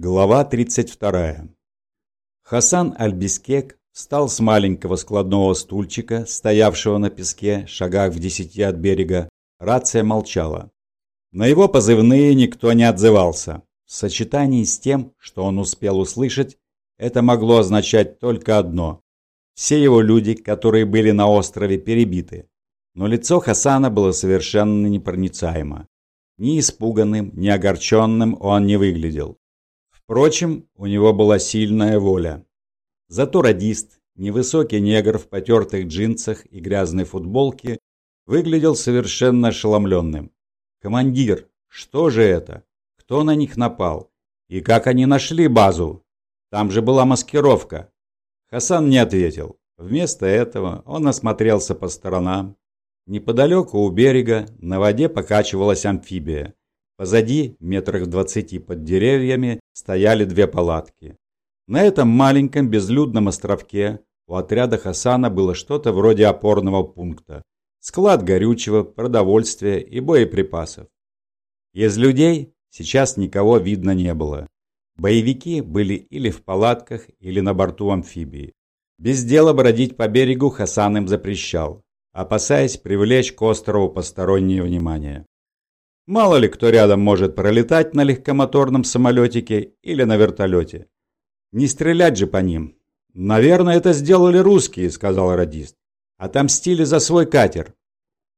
Глава 32. Хасан Альбискек встал с маленького складного стульчика, стоявшего на песке, шагах в десяти от берега. Рация молчала. На его позывные никто не отзывался. В сочетании с тем, что он успел услышать, это могло означать только одно. Все его люди, которые были на острове, перебиты. Но лицо Хасана было совершенно непроницаемо. Ни испуганным, ни огорченным он не выглядел. Впрочем, у него была сильная воля. Зато радист, невысокий негр в потертых джинсах и грязной футболке, выглядел совершенно ошеломленным. «Командир, что же это? Кто на них напал? И как они нашли базу? Там же была маскировка». Хасан не ответил. Вместо этого он осмотрелся по сторонам. Неподалеку у берега на воде покачивалась амфибия. Позади, метрах в двадцати под деревьями, стояли две палатки. На этом маленьком безлюдном островке у отряда Хасана было что-то вроде опорного пункта. Склад горючего, продовольствия и боеприпасов. Из людей сейчас никого видно не было. Боевики были или в палатках, или на борту амфибии. Без дела бродить по берегу Хасан им запрещал, опасаясь привлечь к острову постороннее внимание. Мало ли кто рядом может пролетать на легкомоторном самолетике или на вертолете. Не стрелять же по ним. Наверное, это сделали русские, сказал радист. Отомстили за свой катер.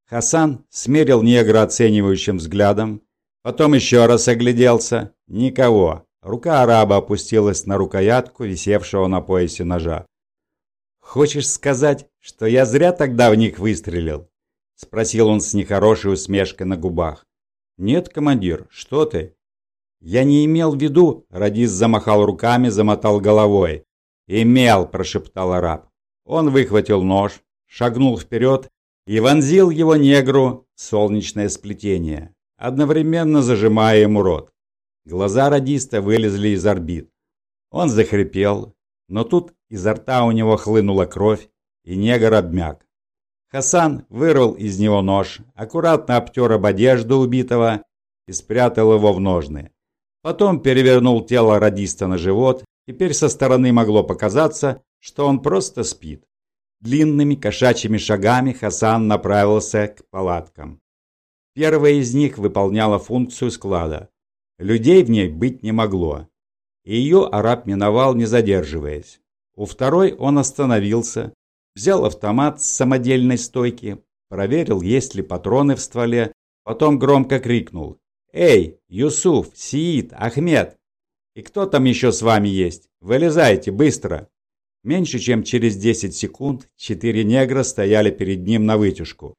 Хасан смерил негра оценивающим взглядом, потом еще раз огляделся. Никого. Рука араба опустилась на рукоятку, висевшего на поясе ножа. «Хочешь сказать, что я зря тогда в них выстрелил?» Спросил он с нехорошей усмешкой на губах. «Нет, командир, что ты?» «Я не имел в виду», — радист замахал руками, замотал головой. «Имел», — прошептал араб. Он выхватил нож, шагнул вперед и вонзил его негру солнечное сплетение, одновременно зажимая ему рот. Глаза радиста вылезли из орбит. Он захрипел, но тут изо рта у него хлынула кровь, и негр обмяк. Хасан вырвал из него нож, аккуратно обтер об одежду убитого и спрятал его в ножны. Потом перевернул тело радиста на живот. Теперь со стороны могло показаться, что он просто спит. Длинными кошачьими шагами Хасан направился к палаткам. Первая из них выполняла функцию склада. Людей в ней быть не могло. И ее араб миновал, не задерживаясь. У второй он остановился, взял автомат с самодельной стойки, проверил, есть ли патроны в стволе, потом громко крикнул «Эй, Юсуф, Сиит, Ахмед! И кто там еще с вами есть? Вылезайте, быстро!» Меньше чем через 10 секунд четыре негра стояли перед ним на вытяжку.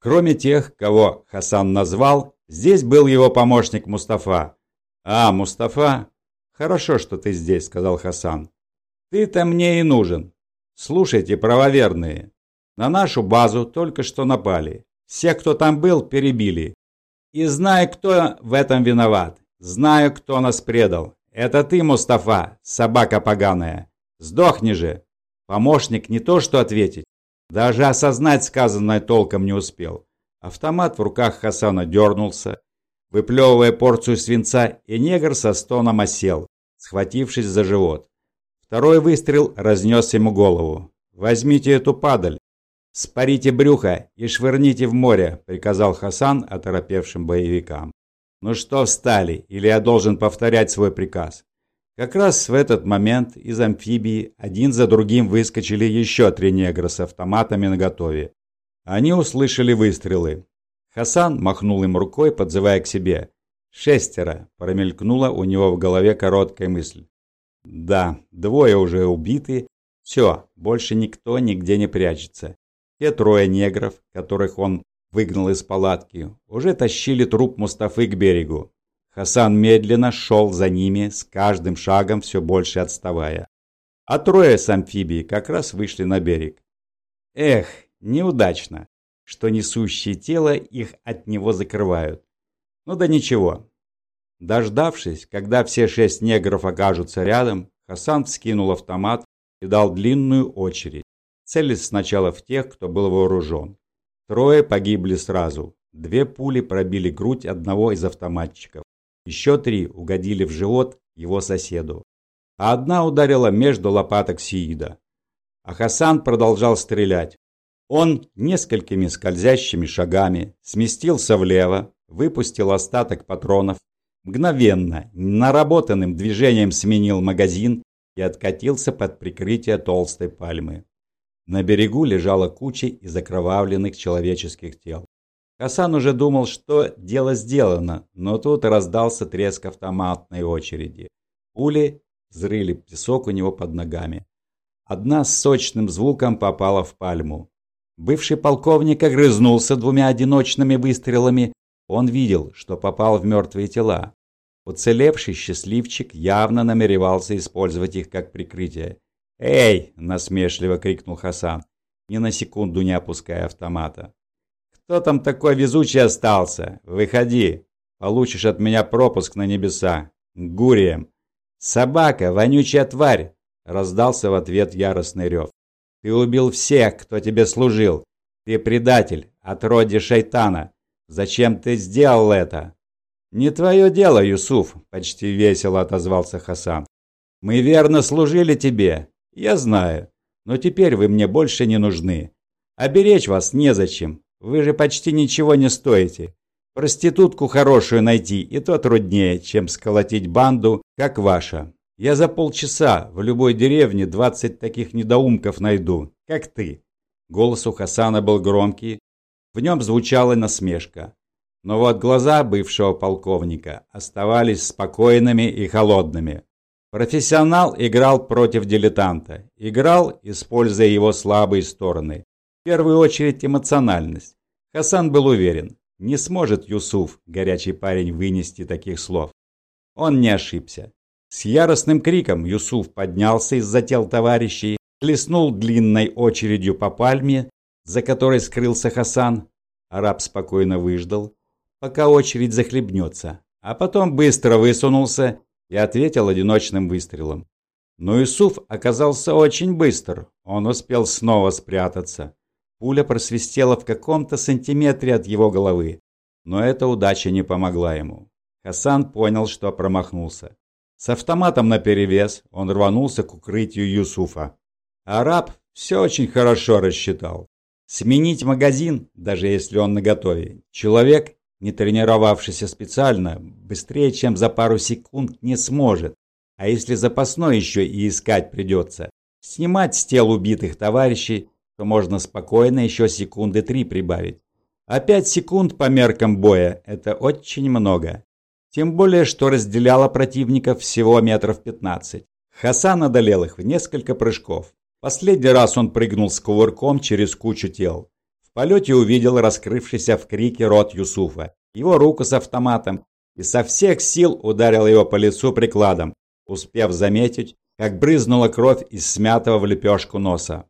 Кроме тех, кого Хасан назвал, здесь был его помощник Мустафа. «А, Мустафа? Хорошо, что ты здесь», — сказал Хасан. «Ты-то мне и нужен. Слушайте, правоверные, на нашу базу только что напали. Всех, кто там был, перебили. И знаю, кто в этом виноват. Знаю, кто нас предал. Это ты, Мустафа, собака поганая. Сдохни же. Помощник не то что ответить, даже осознать сказанное толком не успел. Автомат в руках Хасана дернулся, выплевывая порцию свинца, и негр со стоном осел, схватившись за живот. Второй выстрел разнес ему голову. «Возьмите эту падаль, спарите брюхо и швырните в море», приказал Хасан оторопевшим боевикам. «Ну что встали, или я должен повторять свой приказ?» Как раз в этот момент из амфибии один за другим выскочили еще три негра с автоматами наготове. Они услышали выстрелы. Хасан махнул им рукой, подзывая к себе. «Шестеро!» – промелькнула у него в голове короткая мысль. Да, двое уже убиты. Все, больше никто нигде не прячется. Те трое негров, которых он выгнал из палатки, уже тащили труп Мустафы к берегу. Хасан медленно шел за ними, с каждым шагом все больше отставая. А трое с амфибией как раз вышли на берег. Эх, неудачно, что несущие тело их от него закрывают. Ну да ничего, Дождавшись, когда все шесть негров окажутся рядом, Хасан вскинул автомат и дал длинную очередь, целясь сначала в тех, кто был вооружен. Трое погибли сразу. Две пули пробили грудь одного из автоматчиков. Еще три угодили в живот его соседу. А одна ударила между лопаток Сиида. А Хасан продолжал стрелять. Он несколькими скользящими шагами сместился влево, выпустил остаток патронов, мгновенно, наработанным движением сменил магазин и откатился под прикрытие толстой пальмы. На берегу лежала куча из окровавленных человеческих тел. Хасан уже думал, что дело сделано, но тут раздался треск автоматной очереди. Пули взрыли песок у него под ногами. Одна с сочным звуком попала в пальму. Бывший полковник огрызнулся двумя одиночными выстрелами. Он видел, что попал в мертвые тела. Уцелевший счастливчик явно намеревался использовать их как прикрытие. «Эй!» – насмешливо крикнул Хасан, ни на секунду не опуская автомата. «Кто там такой везучий остался? Выходи! Получишь от меня пропуск на небеса! Гурием!» «Собака! Вонючая тварь!» – раздался в ответ яростный рев. «Ты убил всех, кто тебе служил! Ты предатель, отродье шайтана! Зачем ты сделал это?» «Не твое дело, Юсуф!» – почти весело отозвался Хасан. «Мы верно служили тебе, я знаю, но теперь вы мне больше не нужны. А беречь вас незачем, вы же почти ничего не стоите. Проститутку хорошую найти и то труднее, чем сколотить банду, как ваша. Я за полчаса в любой деревне 20 таких недоумков найду, как ты». Голос у Хасана был громкий, в нем звучала насмешка. Но вот глаза бывшего полковника оставались спокойными и холодными. Профессионал играл против дилетанта. Играл, используя его слабые стороны. В первую очередь эмоциональность. Хасан был уверен, не сможет Юсуф, горячий парень, вынести таких слов. Он не ошибся. С яростным криком Юсуф поднялся из-за тел товарищей, хлестнул длинной очередью по пальме, за которой скрылся Хасан. Араб спокойно выждал, пока очередь захлебнется, а потом быстро высунулся и ответил одиночным выстрелом. Но Исуф оказался очень быстр. Он успел снова спрятаться. Пуля просвистела в каком-то сантиметре от его головы. Но эта удача не помогла ему. Хасан понял, что промахнулся. С автоматом наперевес он рванулся к укрытию Юсуфа. Араб все очень хорошо рассчитал. Сменить магазин, даже если он наготове, человек не тренировавшийся специально, быстрее, чем за пару секунд не сможет. А если запасной еще и искать придется, снимать с тел убитых товарищей, то можно спокойно еще секунды три прибавить. А пять секунд по меркам боя – это очень много. Тем более, что разделяло противников всего метров 15. Хасан одолел их в несколько прыжков. Последний раз он прыгнул с кувырком через кучу тел. В полете увидел раскрывшийся в крике рот Юсуфа, его руку с автоматом и со всех сил ударил его по лицу прикладом, успев заметить, как брызнула кровь из смятого в лепешку носа.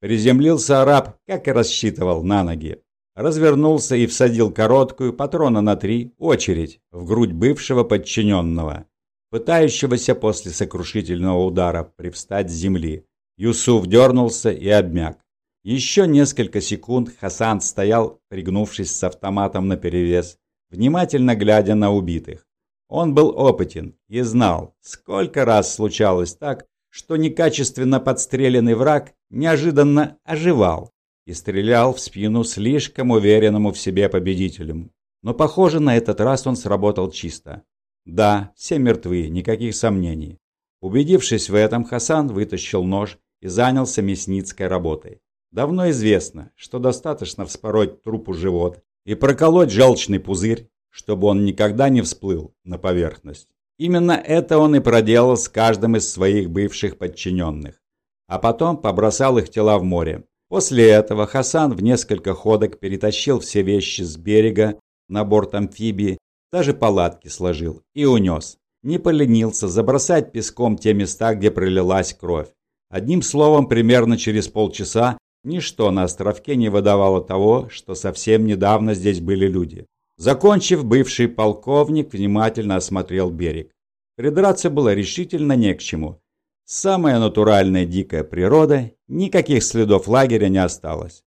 Приземлился араб, как и рассчитывал, на ноги. Развернулся и всадил короткую, патрона на три, очередь в грудь бывшего подчиненного, пытающегося после сокрушительного удара привстать с земли. Юсуф дернулся и обмяк. Еще несколько секунд Хасан стоял, пригнувшись с автоматом наперевес, внимательно глядя на убитых. Он был опытен и знал, сколько раз случалось так, что некачественно подстреленный враг неожиданно оживал и стрелял в спину слишком уверенному в себе победителю. Но, похоже, на этот раз он сработал чисто. Да, все мертвы, никаких сомнений. Убедившись в этом, Хасан вытащил нож и занялся мясницкой работой. Давно известно, что достаточно вспороть трупу живот и проколоть желчный пузырь, чтобы он никогда не всплыл на поверхность. Именно это он и проделал с каждым из своих бывших подчиненных. А потом побросал их тела в море. После этого Хасан в несколько ходок перетащил все вещи с берега на борт амфибии, даже палатки сложил и унес. Не поленился забросать песком те места, где пролилась кровь. Одним словом, примерно через полчаса Ничто на островке не выдавало того, что совсем недавно здесь были люди. Закончив, бывший полковник внимательно осмотрел берег. Придраться было решительно не к чему. Самая натуральная дикая природа, никаких следов лагеря не осталось.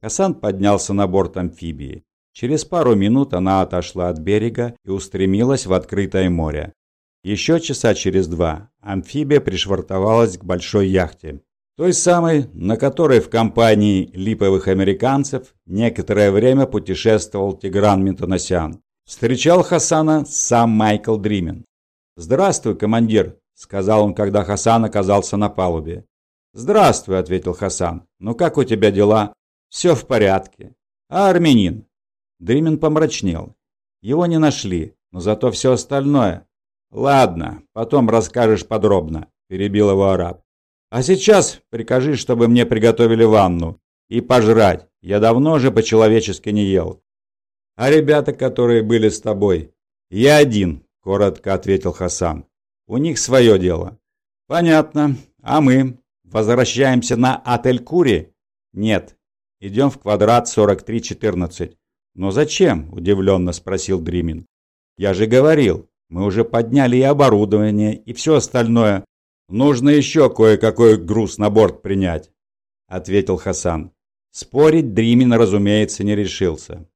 Хасан поднялся на борт амфибии. Через пару минут она отошла от берега и устремилась в открытое море. Еще часа через два амфибия пришвартовалась к большой яхте. Той самой, на которой в компании липовых американцев некоторое время путешествовал Тигран Митоносян. Встречал Хасана сам Майкл Дримин. «Здравствуй, командир», — сказал он, когда Хасан оказался на палубе. «Здравствуй», — ответил Хасан. «Ну как у тебя дела?» «Все в порядке». «А армянин?» Дримин помрачнел. Его не нашли, но зато все остальное. «Ладно, потом расскажешь подробно», — перебил его араб. «А сейчас прикажи, чтобы мне приготовили ванну и пожрать. Я давно же по-человечески не ел». «А ребята, которые были с тобой?» «Я один», — коротко ответил Хасан. «У них свое дело». «Понятно. А мы? Возвращаемся на отель Кури?» «Нет. Идем в квадрат 4314». «Но зачем?» – удивленно спросил Дримин. «Я же говорил, мы уже подняли и оборудование, и все остальное. Нужно еще кое-какой груз на борт принять», – ответил Хасан. Спорить Дримин, разумеется, не решился.